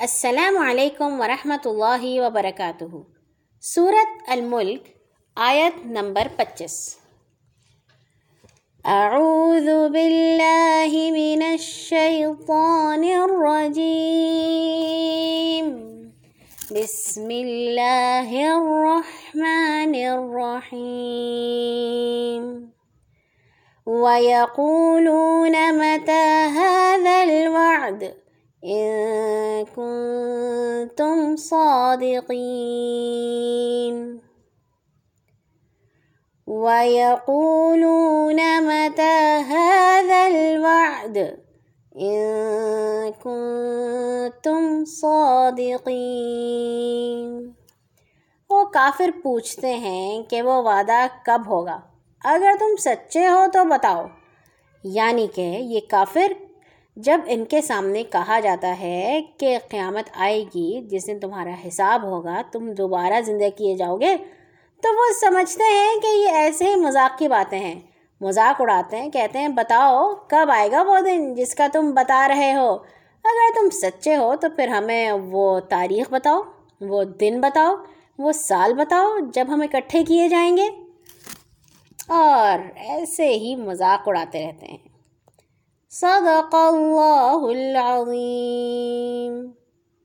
السلام علیکم ورحمۃ اللہ وبرکاتہ۔ سورت الملک، آیت نمبر پچیس۔ اعوذ باللہ من الشیطان الرجیم۔ بسم اللہ الرحمن الرحیم۔ وَيَقُولُونَ مَتَى هَذَا الْوَعْدُ؟ إِن كُنتُمْ صَادِقِينَ وَيَقُولُونَ مَتَى هَذَا الْوَعْدُ إِن كُنتُمْ وہ کافر پوچھتے ہیں کہ وہ وعدہ کب ہوگا۔ اگر تم سچے ہو تو بتاؤ یعنی کہ یہ کافر جب ان کے سامنے کہا جاتا ہے کہ قیامت آئے گی، جس دن تمہارا حساب ہوگا، تم دوبارہ زندہ کیے جاؤ گے، تو وہ سمجھتے ہیں کہ یہ ایسے ہی مذاق کی باتیں ہیں۔ مذاق اڑاتے ہیں، کہتے ہیں، بتاؤ، کب آئے گا وہ دن جس کا تم بتا رہے ہو؟ اگر تم سچے ہو تو پھر ہمیں وہ تاریخ بتاؤ، وہ دن بتاؤ، وہ سال بتاؤ جب ہم اکٹھے کیے جائیں گے۔ اور ایسے ہی مذاق اڑاتے رہتے ہیں۔ صدق اللہ العظیم